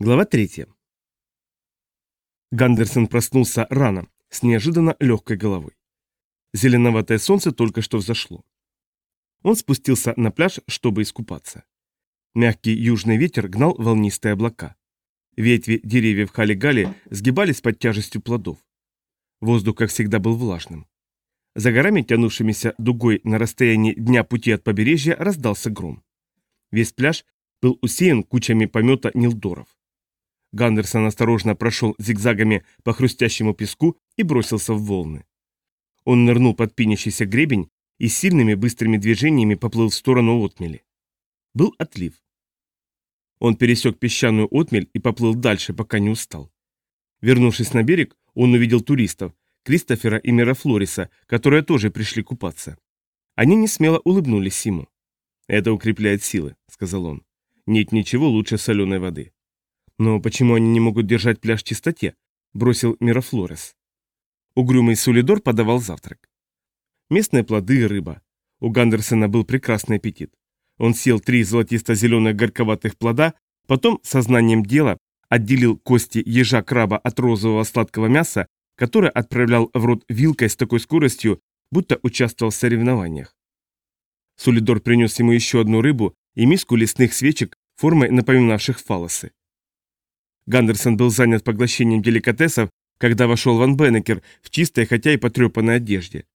Глава 3. Гандерсон проснулся рано, с неожиданно легкой головой. Зеленоватое солнце только что взошло. Он спустился на пляж, чтобы искупаться. Мягкий южный ветер гнал волнистые облака. Ветви деревьев Хали-Гали сгибались под тяжестью плодов. Воздух, как всегда, был влажным. За горами, тянувшимися дугой на расстоянии дня пути от побережья, раздался гром. Весь пляж был усеян кучами помета нилдоров. Гандерсон осторожно прошел зигзагами по хрустящему песку и бросился в волны. Он нырнул под пенящийся гребень и сильными быстрыми движениями поплыл в сторону отмели. Был отлив. Он пересек песчаную отмель и поплыл дальше, пока не устал. Вернувшись на берег, он увидел туристов, Кристофера и Мира Флориса, которые тоже пришли купаться. Они не смело улыбнулись ему. «Это укрепляет силы», — сказал он. «Нет ничего лучше соленой воды». «Но почему они не могут держать пляж в чистоте?» – бросил Мирафлорес. Угрюмый Сулидор подавал завтрак. Местные плоды и рыба. У Гандерсона был прекрасный аппетит. Он съел три золотисто-зеленых горьковатых плода, потом, сознанием дела, отделил кости ежа-краба от розового сладкого мяса, которое отправлял в рот вилкой с такой скоростью, будто участвовал в соревнованиях. Сулидор принес ему еще одну рыбу и миску лесных свечек, формой напоминавших фалосы. Гандерсон был занят поглощением деликатесов, когда вошел Ван Беннекер в чистой, хотя и потрепанной одежде.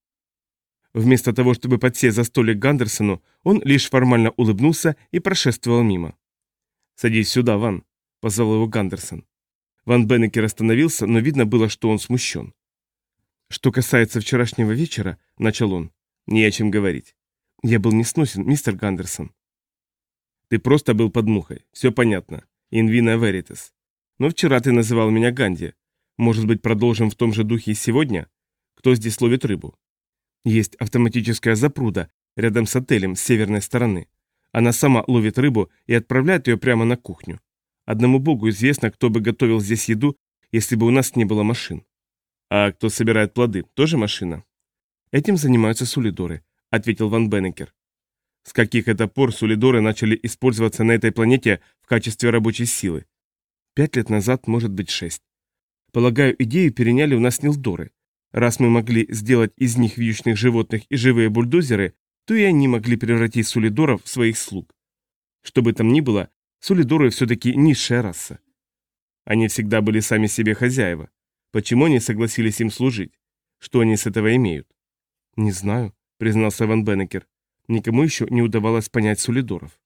Вместо того, чтобы подсесть за столик Гандерсону, он лишь формально улыбнулся и прошествовал мимо. «Садись сюда, Ван», — позвал его Гандерсон. Ван Беннекер остановился, но видно было, что он смущен. «Что касается вчерашнего вечера», — начал он, — «не о чем говорить. Я был несносен, мистер Гандерсон». «Ты просто был под мухой, все понятно. Инвина веритас. Но вчера ты называл меня Ганди. Может быть, продолжим в том же духе и сегодня? Кто здесь ловит рыбу? Есть автоматическая запруда рядом с отелем с северной стороны. Она сама ловит рыбу и отправляет ее прямо на кухню. Одному богу известно, кто бы готовил здесь еду, если бы у нас не было машин. А кто собирает плоды, тоже машина? Этим занимаются сулидоры, ответил Ван Беннекер. С каких это пор сулидоры начали использоваться на этой планете в качестве рабочей силы? Пять лет назад, может быть, шесть. Полагаю, идею переняли у нас Нилдоры. Раз мы могли сделать из них вьючных животных и живые бульдозеры, то и они могли превратить сулидоров в своих слуг. Что бы там ни было, сулидоры все-таки низшая раса. Они всегда были сами себе хозяева. Почему они согласились им служить? Что они с этого имеют? Не знаю, признался Ван Беннекер. Никому еще не удавалось понять сулидоров.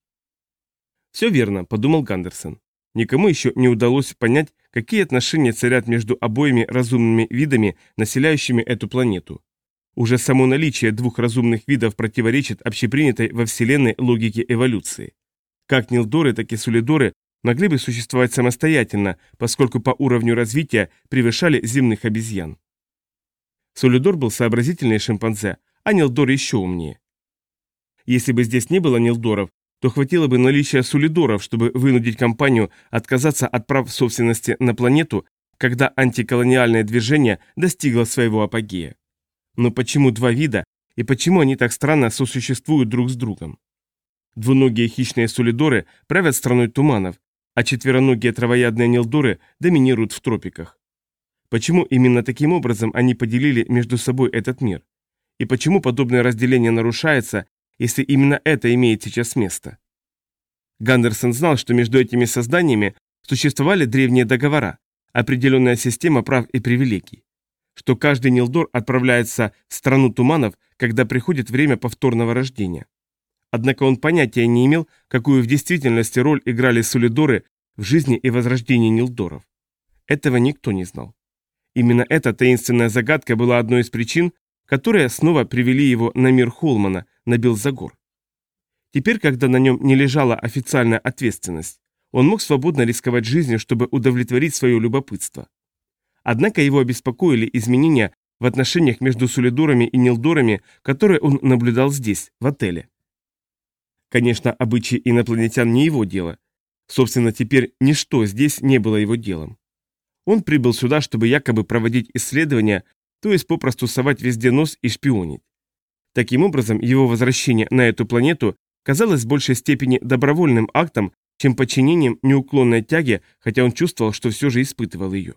Все верно, подумал Гандерсон. Никому еще не удалось понять, какие отношения царят между обоими разумными видами, населяющими эту планету. Уже само наличие двух разумных видов противоречит общепринятой во Вселенной логике эволюции. Как Нилдоры, так и Сулидоры могли бы существовать самостоятельно, поскольку по уровню развития превышали земных обезьян. Сулидор был сообразительнее шимпанзе, а Нилдор еще умнее. Если бы здесь не было Нилдоров, то хватило бы наличия сулидоров, чтобы вынудить компанию отказаться от прав собственности на планету, когда антиколониальное движение достигло своего апогея. Но почему два вида и почему они так странно сосуществуют друг с другом? Двуногие хищные сулидоры правят страной туманов, а четвероногие травоядные нилдоры доминируют в тропиках. Почему именно таким образом они поделили между собой этот мир? И почему подобное разделение нарушается, если именно это имеет сейчас место. Гандерсон знал, что между этими созданиями существовали древние договора, определенная система прав и привилегий, что каждый Нилдор отправляется в страну туманов, когда приходит время повторного рождения. Однако он понятия не имел, какую в действительности роль играли сулидоры в жизни и возрождении Нилдоров. Этого никто не знал. Именно эта таинственная загадка была одной из причин, которые снова привели его на мир Холмана, на Белзагор. Теперь, когда на нем не лежала официальная ответственность, он мог свободно рисковать жизнью, чтобы удовлетворить свое любопытство. Однако его обеспокоили изменения в отношениях между Сулидорами и Нилдорами, которые он наблюдал здесь, в отеле. Конечно, обычаи инопланетян не его дело. Собственно, теперь ничто здесь не было его делом. Он прибыл сюда, чтобы якобы проводить исследования, то есть попросту совать везде нос и шпионить. Таким образом, его возвращение на эту планету казалось в большей степени добровольным актом, чем подчинением неуклонной тяге, хотя он чувствовал, что все же испытывал ее.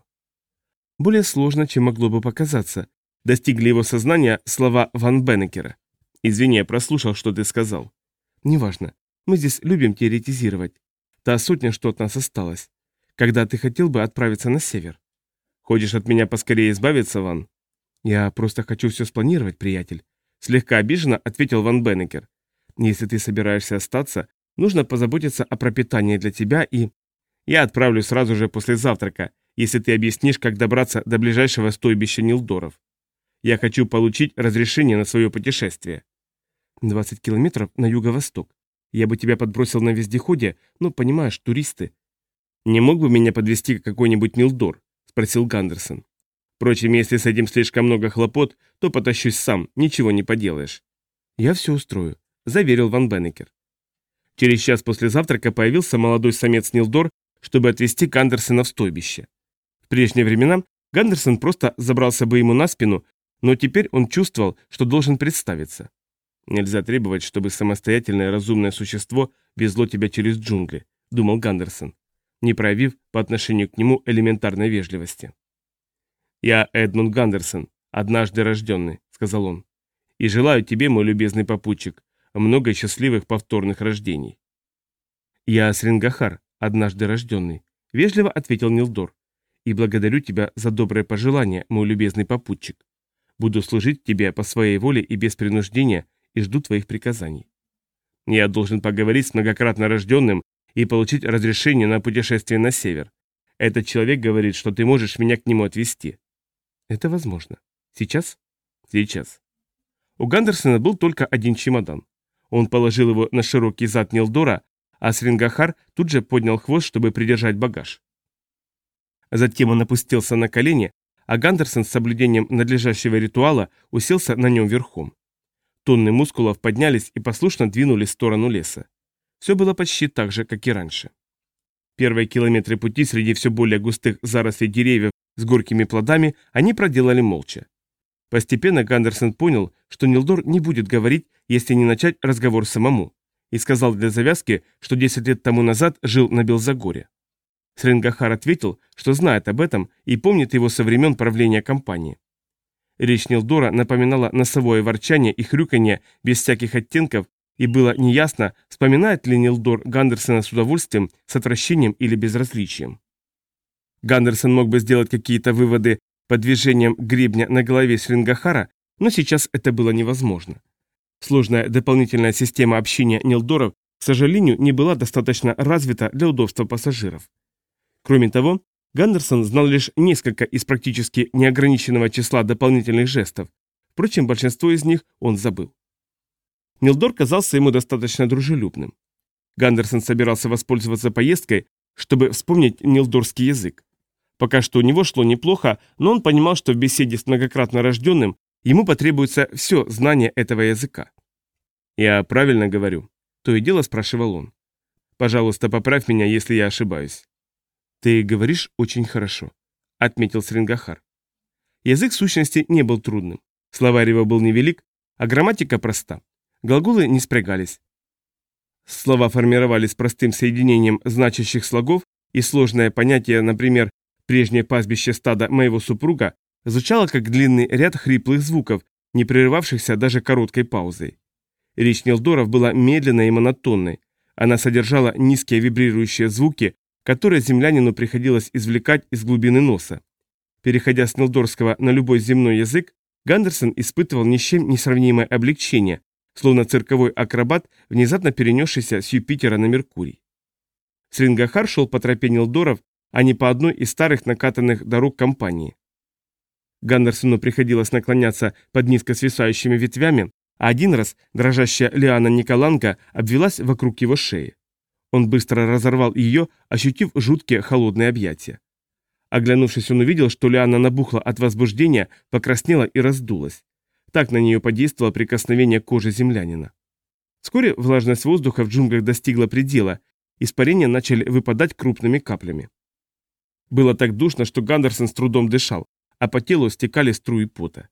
Более сложно, чем могло бы показаться, достигли его сознания слова Ван Беннекера. «Извини, я прослушал, что ты сказал». «Неважно. Мы здесь любим теоретизировать. Та сотня, что от нас осталось. Когда ты хотел бы отправиться на север?» «Хочешь от меня поскорее избавиться, Ван?» «Я просто хочу все спланировать, приятель», — слегка обиженно ответил Ван Беннекер. «Если ты собираешься остаться, нужно позаботиться о пропитании для тебя и...» «Я отправлюсь сразу же после завтрака, если ты объяснишь, как добраться до ближайшего стойбища Нилдоров. Я хочу получить разрешение на свое путешествие». «20 километров на юго-восток. Я бы тебя подбросил на вездеходе, но, понимаешь, туристы...» «Не мог бы меня подвести какой-нибудь Нилдор?» – спросил Гандерсон. «Впрочем, если с этим слишком много хлопот, то потащусь сам, ничего не поделаешь». «Я все устрою», – заверил Ван Беннекер. Через час после завтрака появился молодой самец Нилдор, чтобы отвезти Гандерсона в стойбище. В прежние времена Гандерсон просто забрался бы ему на спину, но теперь он чувствовал, что должен представиться. «Нельзя требовать, чтобы самостоятельное разумное существо везло тебя через джунгли», — думал Гандерсон, не проявив по отношению к нему элементарной вежливости. «Я Эдмунд Гандерсон, однажды рожденный», — сказал он, — «и желаю тебе, мой любезный попутчик, много счастливых повторных рождений». «Я Срингахар, однажды рожденный», — вежливо ответил Нилдор и благодарю тебя за доброе пожелание, мой любезный попутчик. Буду служить тебе по своей воле и без принуждения, и жду твоих приказаний. Я должен поговорить с многократно рожденным и получить разрешение на путешествие на север. Этот человек говорит, что ты можешь меня к нему отвезти. Это возможно. Сейчас? Сейчас. У Гандерсона был только один чемодан. Он положил его на широкий зад Нилдора, а Срингахар тут же поднял хвост, чтобы придержать багаж. Затем он опустился на колени, а Гандерсон с соблюдением надлежащего ритуала уселся на нем верхом. Тонны мускулов поднялись и послушно двинулись в сторону леса. Все было почти так же, как и раньше. Первые километры пути среди все более густых зарослей деревьев с горькими плодами они проделали молча. Постепенно Гандерсон понял, что Нилдор не будет говорить, если не начать разговор самому, и сказал для завязки, что 10 лет тому назад жил на Белзагоре. Сренгахар ответил, что знает об этом и помнит его со времен правления компании. Речь Нилдора напоминала носовое ворчание и хрюканье без всяких оттенков, и было неясно, вспоминает ли Нилдор Гандерсона с удовольствием, с отвращением или безразличием. Гандерсон мог бы сделать какие-то выводы по движениям гребня на голове Срингахара, но сейчас это было невозможно. Сложная дополнительная система общения Нилдоров, к сожалению, не была достаточно развита для удобства пассажиров. Кроме того, Гандерсон знал лишь несколько из практически неограниченного числа дополнительных жестов, впрочем, большинство из них он забыл. Нилдор казался ему достаточно дружелюбным. Гандерсон собирался воспользоваться поездкой, чтобы вспомнить нилдорский язык. Пока что у него шло неплохо, но он понимал, что в беседе с многократно рожденным ему потребуется все знание этого языка. «Я правильно говорю?» – то и дело спрашивал он. «Пожалуйста, поправь меня, если я ошибаюсь». «Ты говоришь очень хорошо», — отметил Срингахар. Язык сущности не был трудным. Словарь его был невелик, а грамматика проста. Глаголы не спрягались. Слова формировались простым соединением значащих слогов, и сложное понятие, например, «прежнее пастбище стада моего супруга» звучало как длинный ряд хриплых звуков, не прерывавшихся даже короткой паузой. Речь Нилдоров была медленной и монотонной. Она содержала низкие вибрирующие звуки, которые землянину приходилось извлекать из глубины носа. Переходя с нилдорского на любой земной язык, Гандерсон испытывал ни с чем не сравнимое облегчение, словно цирковой акробат, внезапно перенесшийся с Юпитера на Меркурий. Срингахар шел по тропе Нилдоров, а не по одной из старых накатанных дорог компании. Гандерсону приходилось наклоняться под низко свисающими ветвями, а один раз дрожащая лиана Николанка обвелась вокруг его шеи. Он быстро разорвал ее, ощутив жуткие холодные объятия. Оглянувшись, он увидел, что Лиана набухла от возбуждения, покраснела и раздулась. Так на нее подействовало прикосновение кожи землянина. Вскоре влажность воздуха в джунглях достигла предела, испарения начали выпадать крупными каплями. Было так душно, что Гандерсон с трудом дышал, а по телу стекали струи пота.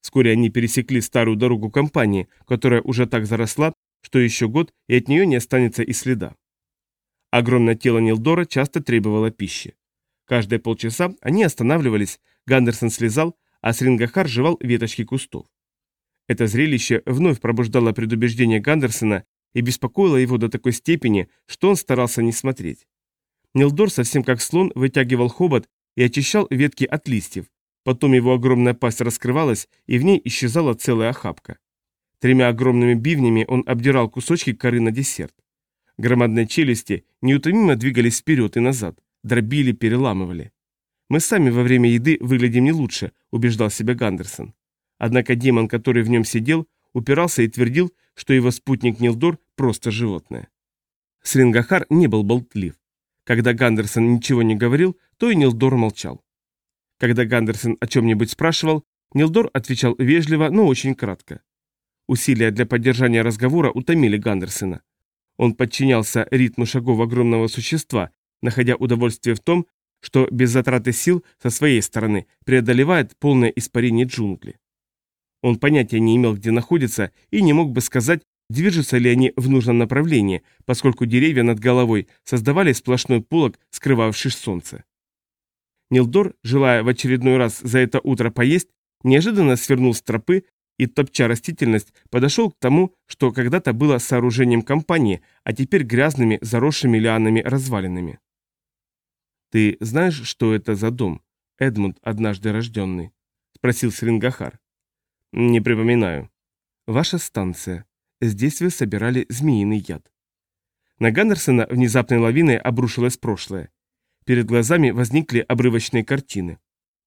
Вскоре они пересекли старую дорогу компании, которая уже так заросла, что еще год, и от нее не останется и следа. Огромное тело Нилдора часто требовало пищи. Каждые полчаса они останавливались, Гандерсон слезал, а Срингахар жевал веточки кустов. Это зрелище вновь пробуждало предубеждение Гандерсона и беспокоило его до такой степени, что он старался не смотреть. Нилдор, совсем как слон, вытягивал хобот и очищал ветки от листьев. Потом его огромная пасть раскрывалась, и в ней исчезала целая охапка. Тремя огромными бивнями он обдирал кусочки коры на десерт. Громадные челюсти неутомимо двигались вперед и назад, дробили, переламывали. «Мы сами во время еды выглядим не лучше», – убеждал себя Гандерсон. Однако демон, который в нем сидел, упирался и твердил, что его спутник Нилдор – просто животное. Срингахар не был болтлив. Когда Гандерсон ничего не говорил, то и Нилдор молчал. Когда Гандерсон о чем-нибудь спрашивал, Нилдор отвечал вежливо, но очень кратко. Усилия для поддержания разговора утомили Гандерсона. Он подчинялся ритму шагов огромного существа, находя удовольствие в том, что без затраты сил со своей стороны преодолевает полное испарение джунгли. Он понятия не имел, где находится, и не мог бы сказать, движутся ли они в нужном направлении, поскольку деревья над головой создавали сплошной полог, скрывавший солнце. Нилдор, желая в очередной раз за это утро поесть, неожиданно свернул с тропы и, топча растительность, подошел к тому, что когда-то было сооружением компании, а теперь грязными, заросшими лианами развалинами. «Ты знаешь, что это за дом, Эдмунд, однажды рожденный?» – спросил Срингахар. «Не припоминаю». «Ваша станция. Здесь вы собирали змеиный яд». На Гандерсона внезапной лавиной обрушилось прошлое. Перед глазами возникли обрывочные картины.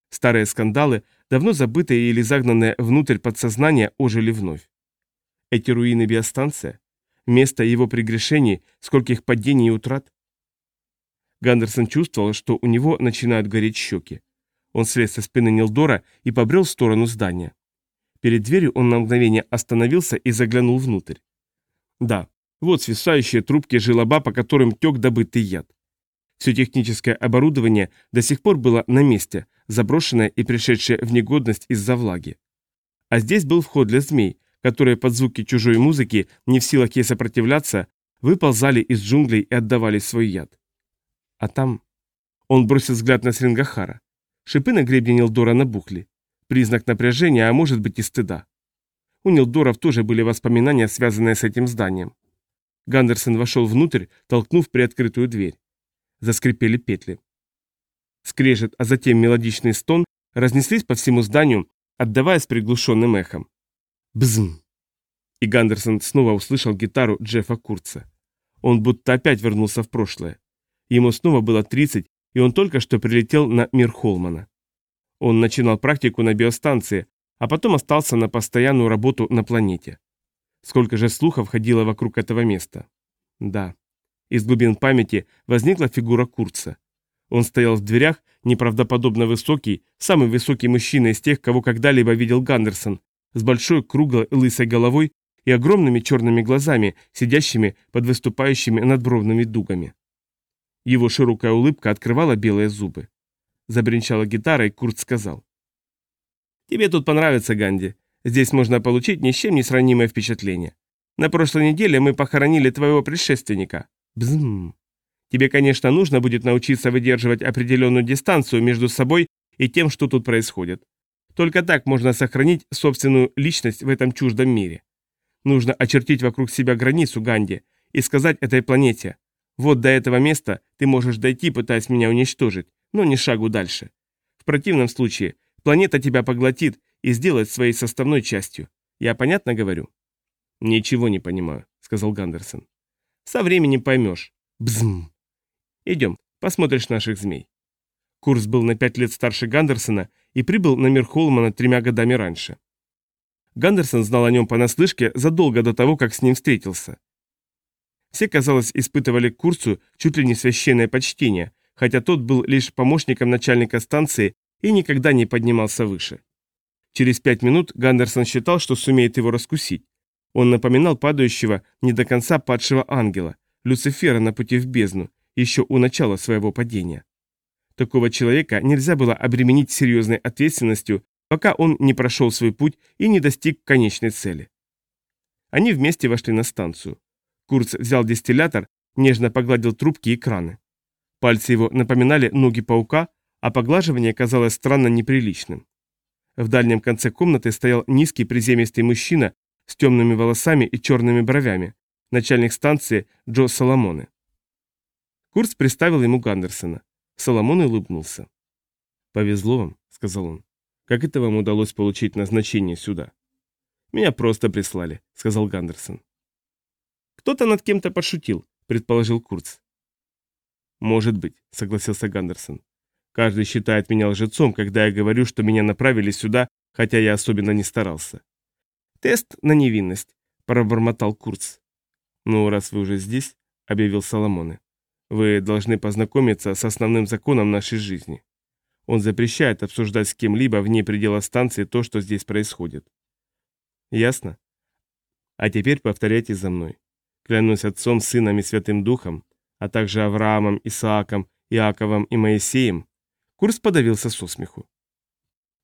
Старые скандалы, давно забытые или загнанные внутрь подсознания, ожили вновь. Эти руины биостанция? Место его прегрешений, скольких падений и утрат? Гандерсон чувствовал, что у него начинают гореть щеки. Он слез со спины Нилдора и побрел в сторону здания. Перед дверью он на мгновение остановился и заглянул внутрь. Да, вот свисающие трубки желоба, по которым тек добытый яд. Все техническое оборудование до сих пор было на месте, заброшенное и пришедшее в негодность из-за влаги. А здесь был вход для змей, которые под звуки чужой музыки, не в силах ей сопротивляться, выползали из джунглей и отдавали свой яд. А там... Он бросил взгляд на Срингахара. Шипы на гребне Нилдора набухли. Признак напряжения, а может быть и стыда. У Нилдоров тоже были воспоминания, связанные с этим зданием. Гандерсон вошел внутрь, толкнув приоткрытую дверь. Заскрипели петли. Скрежет, а затем мелодичный стон разнеслись по всему зданию, отдаваясь приглушенным эхом. Бзм! И Гандерсон снова услышал гитару Джеффа Курца. Он будто опять вернулся в прошлое. Ему снова было 30, и он только что прилетел на мир Холмана. Он начинал практику на биостанции, а потом остался на постоянную работу на планете. Сколько же слухов ходило вокруг этого места. Да. Из глубин памяти возникла фигура Курца. Он стоял в дверях, неправдоподобно высокий, самый высокий мужчина из тех, кого когда-либо видел Гандерсон, с большой круглой лысой головой и огромными черными глазами, сидящими под выступающими надбровными дугами. Его широкая улыбка открывала белые зубы. Забринчала гитара, и Курт сказал. «Тебе тут понравится, Ганди. Здесь можно получить ни с чем не сравнимое впечатление. На прошлой неделе мы похоронили твоего предшественника. Бзм. Тебе, конечно, нужно будет научиться выдерживать определенную дистанцию между собой и тем, что тут происходит. Только так можно сохранить собственную личность в этом чуждом мире. Нужно очертить вокруг себя границу Ганди и сказать этой планете, вот до этого места ты можешь дойти, пытаясь меня уничтожить, но не шагу дальше. В противном случае планета тебя поглотит и сделает своей составной частью. Я понятно говорю? Ничего не понимаю, сказал Гандерсон. Со временем поймешь. Бзм. Идем, посмотришь наших змей. Курс был на пять лет старше Гандерсона и прибыл на мир Холмана тремя годами раньше. Гандерсон знал о нем понаслышке задолго до того, как с ним встретился. Все, казалось, испытывали к курсу чуть ли не священное почтение, хотя тот был лишь помощником начальника станции и никогда не поднимался выше. Через пять минут Гандерсон считал, что сумеет его раскусить. Он напоминал падающего, не до конца падшего ангела, Люцифера на пути в бездну, еще у начала своего падения. Такого человека нельзя было обременить серьезной ответственностью, пока он не прошел свой путь и не достиг конечной цели. Они вместе вошли на станцию. Курц взял дистиллятор, нежно погладил трубки и краны. Пальцы его напоминали ноги паука, а поглаживание казалось странно неприличным. В дальнем конце комнаты стоял низкий приземистый мужчина с темными волосами и черными бровями, начальник станции Джо Соломоне. Курс представил ему Гандерсона. Соломон улыбнулся. «Повезло вам», — сказал он. «Как это вам удалось получить назначение сюда?» «Меня просто прислали», — сказал Гандерсон. «Кто-то над кем-то пошутил», — предположил Курц. «Может быть», — согласился Гандерсон. «Каждый считает меня лжецом, когда я говорю, что меня направили сюда, хотя я особенно не старался». «Тест на невинность», — пробормотал Курц. «Ну, раз вы уже здесь», — объявил Соломоне, — «вы должны познакомиться с основным законом нашей жизни. Он запрещает обсуждать с кем-либо вне предела станции то, что здесь происходит. Ясно? А теперь повторяйте за мной. Клянусь Отцом, Сыном и Святым Духом, а также Авраамом, Исааком, Иаковом и Моисеем, Курс подавился со смеху.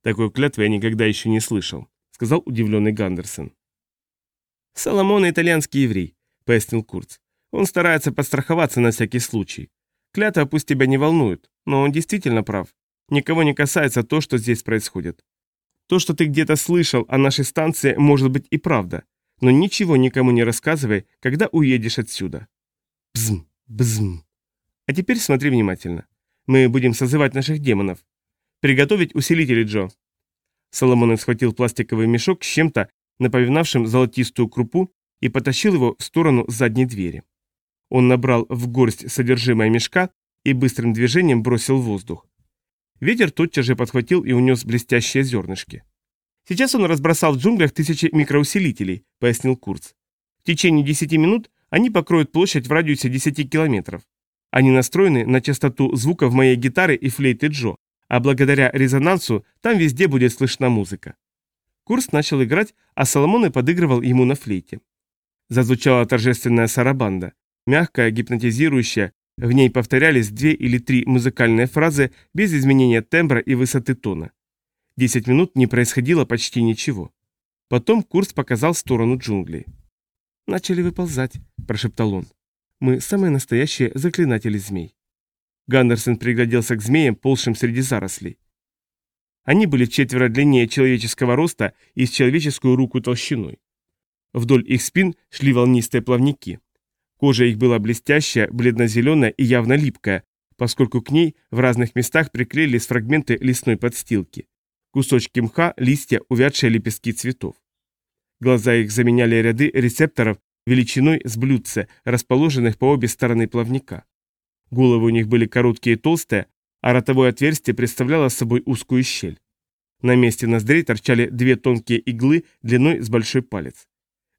Такой клятвы я никогда еще не слышал, сказал удивленный Гандерсон. Соломон итальянский еврей, пояснил Курц. Он старается подстраховаться на всякий случай. Клятва пусть тебя не волнует, но он действительно прав. Никого не касается то, что здесь происходит. То, что ты где-то слышал о нашей станции, может быть и правда, но ничего никому не рассказывай, когда уедешь отсюда. Бзм, бзм. А теперь смотри внимательно. Мы будем созывать наших демонов. Приготовить усилители, Джо. Соломон схватил пластиковый мешок с чем-то, напоминавшим золотистую крупу, и потащил его в сторону задней двери. Он набрал в горсть содержимое мешка и быстрым движением бросил в воздух. Ветер тотчас же подхватил и унес блестящие зернышки. «Сейчас он разбросал в джунглях тысячи микроусилителей», — пояснил Курц. «В течение 10 минут они покроют площадь в радиусе 10 километров. Они настроены на частоту звуков моей гитары и флейты Джо, а благодаря резонансу там везде будет слышна музыка». Курс начал играть, а Соломон и подыгрывал ему на флейте. Зазвучала торжественная сарабанда, мягкая, гипнотизирующая, в ней повторялись две или три музыкальные фразы без изменения тембра и высоты тона. Десять минут не происходило почти ничего. Потом курс показал сторону джунглей. «Начали выползать», – прошептал он. «Мы самые настоящие заклинатели змей». Гандерсон пригляделся к змеям, ползшим среди зарослей. Они были четверо длиннее человеческого роста и с человеческую руку толщиной. Вдоль их спин шли волнистые плавники. Кожа их была блестящая, бледно-зеленая и явно липкая, поскольку к ней в разных местах приклеились фрагменты лесной подстилки. Кусочки мха, листья, увядшие лепестки цветов. Глаза их заменяли ряды рецепторов величиной с блюдце, расположенных по обе стороны плавника. Головы у них были короткие и толстые, а ротовое отверстие представляло собой узкую щель. На месте ноздрей торчали две тонкие иглы длиной с большой палец.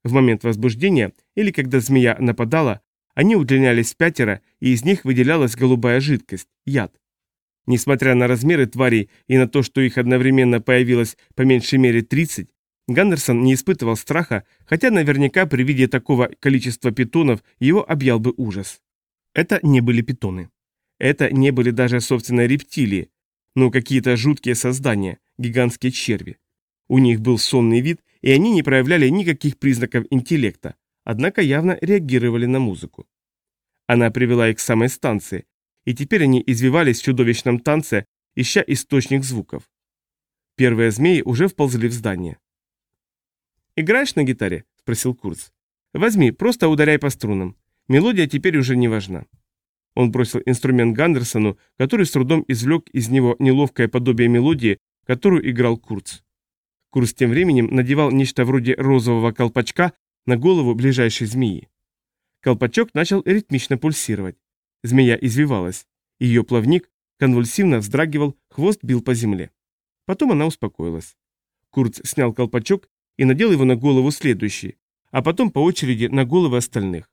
В момент возбуждения или когда змея нападала, они удлинялись пятеро, и из них выделялась голубая жидкость – яд. Несмотря на размеры тварей и на то, что их одновременно появилось по меньшей мере 30, Гандерсон не испытывал страха, хотя наверняка при виде такого количества питонов его объял бы ужас. Это не были питоны. Это не были даже собственные рептилии, но какие-то жуткие создания, гигантские черви. У них был сонный вид, и они не проявляли никаких признаков интеллекта, однако явно реагировали на музыку. Она привела их к самой станции, и теперь они извивались в чудовищном танце, ища источник звуков. Первые змеи уже вползли в здание. «Играешь на гитаре?» – спросил Курц. «Возьми, просто ударяй по струнам. Мелодия теперь уже не важна». Он бросил инструмент Гандерсону, который с трудом извлек из него неловкое подобие мелодии, которую играл Курц. Курс тем временем надевал нечто вроде розового колпачка на голову ближайшей змеи. Колпачок начал ритмично пульсировать. Змея извивалась. Ее плавник конвульсивно вздрагивал, хвост бил по земле. Потом она успокоилась. Курц снял колпачок и надел его на голову следующий, а потом по очереди на головы остальных.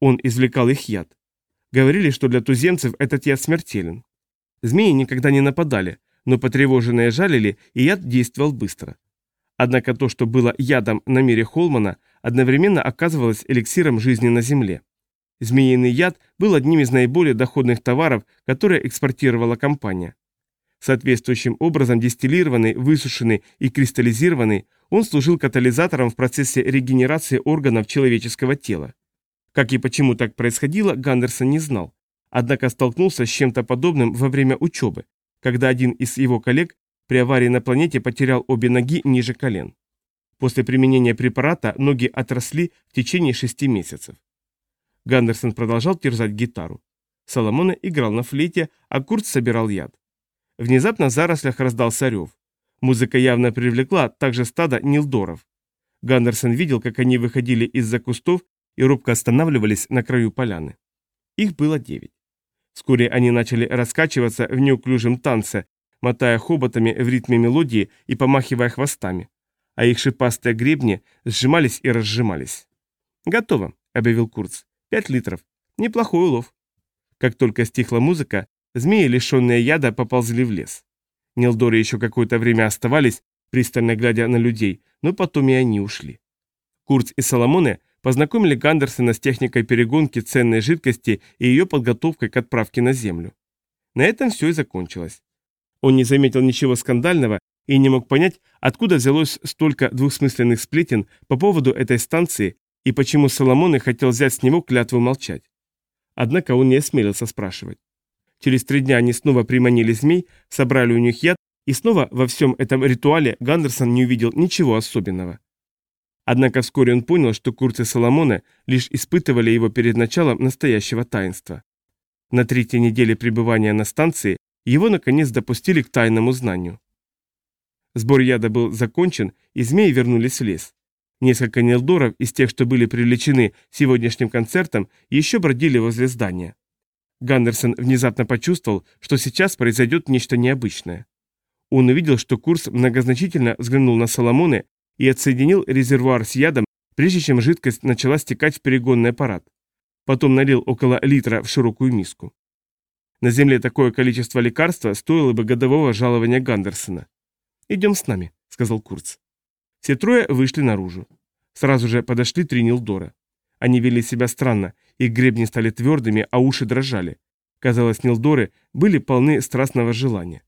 Он извлекал их яд. Говорили, что для туземцев этот яд смертелен. Змеи никогда не нападали, но потревоженные жалили, и яд действовал быстро. Однако то, что было ядом на мире Холмана, одновременно оказывалось эликсиром жизни на Земле. Змеиный яд был одним из наиболее доходных товаров, которые экспортировала компания. Соответствующим образом дистиллированный, высушенный и кристаллизированный, он служил катализатором в процессе регенерации органов человеческого тела. Как и почему так происходило, Гандерсон не знал, однако столкнулся с чем-то подобным во время учебы, когда один из его коллег при аварии на планете потерял обе ноги ниже колен. После применения препарата ноги отросли в течение шести месяцев. Гандерсон продолжал терзать гитару. Соломона играл на флейте, а Курт собирал яд. Внезапно в зарослях раздался рев. Музыка явно привлекла также стадо нилдоров. Гандерсон видел, как они выходили из-за кустов и робко останавливались на краю поляны. Их было девять. Вскоре они начали раскачиваться в неуклюжем танце, мотая хоботами в ритме мелодии и помахивая хвостами, а их шипастые гребни сжимались и разжимались. «Готово», — объявил Курц. «Пять литров. Неплохой улов». Как только стихла музыка, змеи, лишенные яда, поползли в лес. Нилдоры еще какое-то время оставались, пристально глядя на людей, но потом и они ушли. Курц и Соломоне познакомили Гандерсона с техникой перегонки ценной жидкости и ее подготовкой к отправке на Землю. На этом все и закончилось. Он не заметил ничего скандального и не мог понять, откуда взялось столько двухсмысленных сплетен по поводу этой станции и почему Соломон и хотел взять с него клятву молчать. Однако он не осмелился спрашивать. Через три дня они снова приманили змей, собрали у них яд, и снова во всем этом ритуале Гандерсон не увидел ничего особенного. Однако вскоре он понял, что курцы Соломона лишь испытывали его перед началом настоящего таинства. На третьей неделе пребывания на станции его наконец допустили к тайному знанию. Сбор яда был закончен, и змеи вернулись в лес. Несколько нелдоров из тех, что были привлечены сегодняшним концертом, еще бродили возле здания. Гандерсон внезапно почувствовал, что сейчас произойдет нечто необычное. Он увидел, что курс многозначительно взглянул на Соломоны и отсоединил резервуар с ядом, прежде чем жидкость начала стекать в перегонный аппарат. Потом налил около литра в широкую миску. На земле такое количество лекарства стоило бы годового жалования Гандерсона. «Идем с нами», — сказал Курц. Все трое вышли наружу. Сразу же подошли три Нилдора. Они вели себя странно, их гребни стали твердыми, а уши дрожали. Казалось, Нилдоры были полны страстного желания.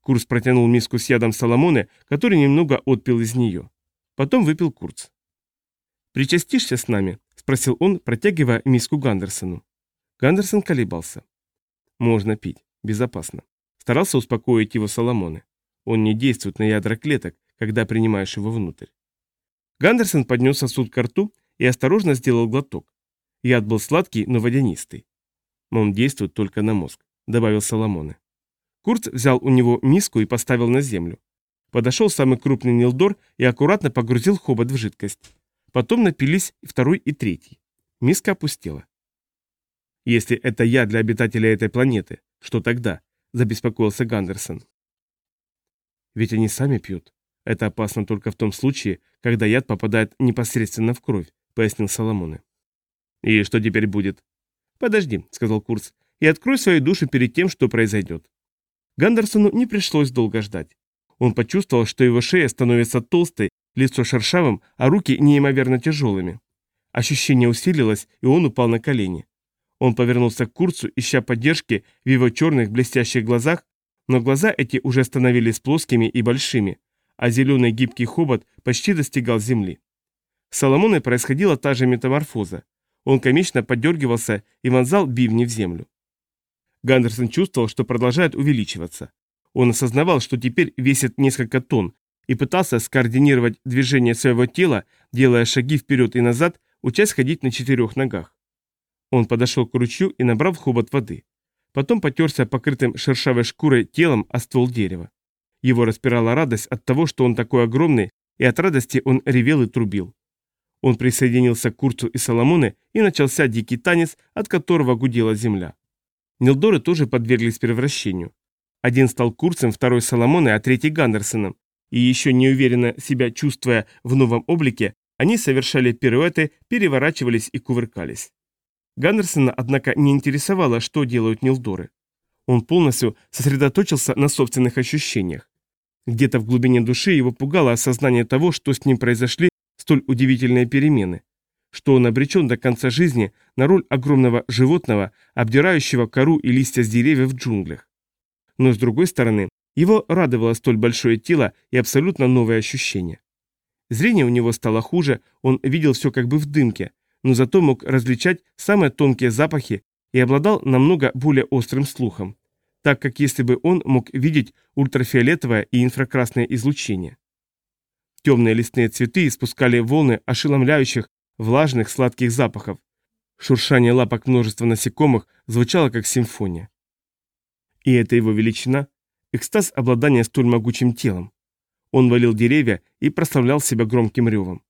Курц протянул миску с ядом Соломоны, который немного отпил из нее. Потом выпил Курц. «Причастишься с нами?» – спросил он, протягивая миску Гандерсону. Гандерсон колебался. Можно пить. Безопасно. Старался успокоить его Соломоны. Он не действует на ядра клеток, когда принимаешь его внутрь. Гандерсон поднес сосуд к рту и осторожно сделал глоток. Яд был сладкий, но водянистый. Он действует только на мозг, добавил Соломоны. Курц взял у него миску и поставил на землю. Подошел самый крупный Нилдор и аккуратно погрузил хобот в жидкость. Потом напились второй и третий. Миска опустела. Если это я для обитателей этой планеты, что тогда? Забеспокоился Гандерсон. Ведь они сами пьют. Это опасно только в том случае, когда яд попадает непосредственно в кровь, пояснил Соломоны. И что теперь будет? Подожди, сказал Курс, и открой свою душу перед тем, что произойдет. Гандерсону не пришлось долго ждать. Он почувствовал, что его шея становится толстой, лицо шершавым, а руки неимоверно тяжелыми. Ощущение усилилось, и он упал на колени. Он повернулся к Курцу, ища поддержки в его черных блестящих глазах, но глаза эти уже становились плоскими и большими, а зеленый гибкий хобот почти достигал земли. С Соломоной происходила та же метаморфоза. Он комично подергивался и вонзал бивни в землю. Гандерсон чувствовал, что продолжает увеличиваться. Он осознавал, что теперь весит несколько тонн, и пытался скоординировать движение своего тела, делая шаги вперед и назад, учась ходить на четырех ногах. Он подошел к ручью и набрал в хобот воды. Потом потерся покрытым шершавой шкурой телом о ствол дерева. Его распирала радость от того, что он такой огромный, и от радости он ревел и трубил. Он присоединился к Курцу и Соломоне, и начался дикий танец, от которого гудела земля. Нилдоры тоже подверглись превращению. Один стал Курцем, второй Соломоной, а третий Гандерсоном. И еще неуверенно себя чувствуя в новом облике, они совершали пируэты, переворачивались и кувыркались. Гандерсона, однако, не интересовало, что делают Нилдоры. Он полностью сосредоточился на собственных ощущениях. Где-то в глубине души его пугало осознание того, что с ним произошли столь удивительные перемены, что он обречен до конца жизни на роль огромного животного, обдирающего кору и листья с деревьев в джунглях. Но с другой стороны, его радовало столь большое тело и абсолютно новые ощущения. Зрение у него стало хуже, он видел все как бы в дымке, но зато мог различать самые тонкие запахи и обладал намного более острым слухом, так как если бы он мог видеть ультрафиолетовое и инфракрасное излучение. Темные лесные цветы испускали волны ошеломляющих, влажных, сладких запахов. Шуршание лапок множества насекомых звучало как симфония. И это его величина, экстаз обладания столь могучим телом. Он валил деревья и прославлял себя громким ревом.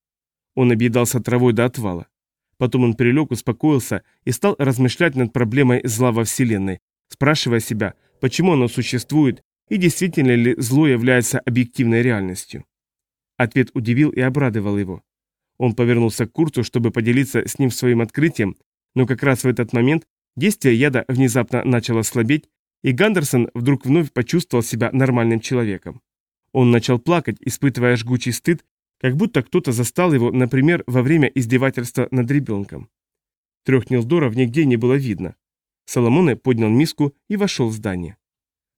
Он объедался травой до отвала. Потом он прилег, успокоился и стал размышлять над проблемой зла во Вселенной, спрашивая себя, почему оно существует и действительно ли зло является объективной реальностью. Ответ удивил и обрадовал его. Он повернулся к Курту, чтобы поделиться с ним своим открытием, но как раз в этот момент действие яда внезапно начало слабеть, и Гандерсон вдруг вновь почувствовал себя нормальным человеком. Он начал плакать, испытывая жгучий стыд, как будто кто-то застал его, например, во время издевательства над ребенком. Трех Нилдоров нигде не было видно. Соломоне поднял миску и вошел в здание.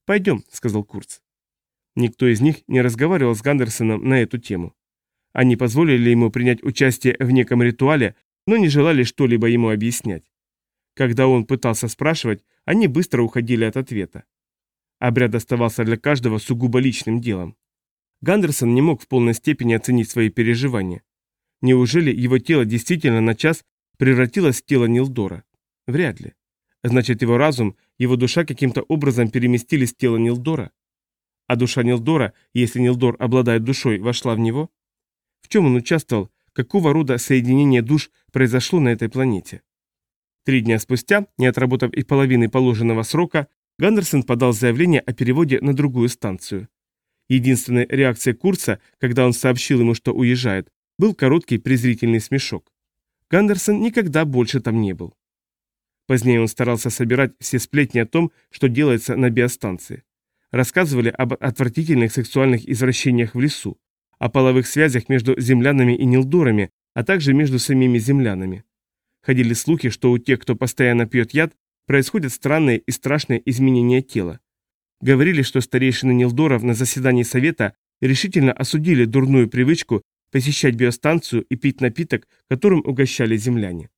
«Пойдем», — сказал Курц. Никто из них не разговаривал с Гандерсоном на эту тему. Они позволили ему принять участие в неком ритуале, но не желали что-либо ему объяснять. Когда он пытался спрашивать, они быстро уходили от ответа. Обряд оставался для каждого сугубо личным делом. Гандерсон не мог в полной степени оценить свои переживания. Неужели его тело действительно на час превратилось в тело Нилдора? Вряд ли. Значит, его разум, его душа каким-то образом переместились в тело Нилдора? А душа Нилдора, если Нилдор обладает душой, вошла в него? В чем он участвовал? Какого рода соединение душ произошло на этой планете? Три дня спустя, не отработав и половины положенного срока, Гандерсон подал заявление о переводе на другую станцию. Единственной реакцией Курца, когда он сообщил ему, что уезжает, был короткий презрительный смешок. Гандерсон никогда больше там не был. Позднее он старался собирать все сплетни о том, что делается на биостанции рассказывали об отвратительных сексуальных извращениях в лесу, о половых связях между землянами и нилдорами, а также между самими землянами. Ходили слухи, что у тех, кто постоянно пьет яд, происходят странные и страшные изменения тела. Говорили, что старейшины Нилдоров на заседании совета решительно осудили дурную привычку посещать биостанцию и пить напиток, которым угощали земляне.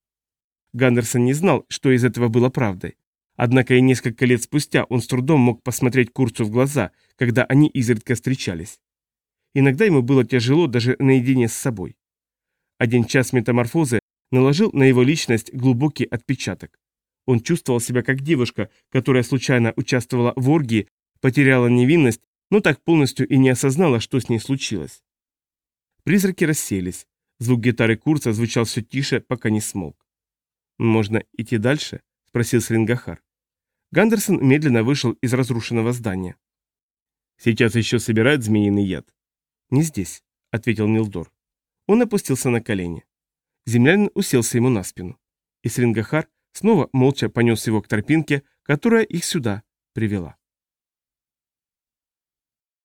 Гандерсон не знал, что из этого было правдой. Однако и несколько лет спустя он с трудом мог посмотреть Курцу в глаза, когда они изредка встречались. Иногда ему было тяжело даже наедине с собой. Один час метаморфозы наложил на его личность глубокий отпечаток. Он чувствовал себя как девушка, которая случайно участвовала в оргии, потеряла невинность, но так полностью и не осознала, что с ней случилось. Призраки расселись. Звук гитары Курца звучал все тише, пока не смолк. «Можно идти дальше?» – спросил Срингахар. Гандерсон медленно вышел из разрушенного здания. «Сейчас еще собирают змеиный яд». «Не здесь», — ответил Нилдор. Он опустился на колени. Землянин уселся ему на спину. И Срингахар снова молча понес его к тропинке, которая их сюда привела.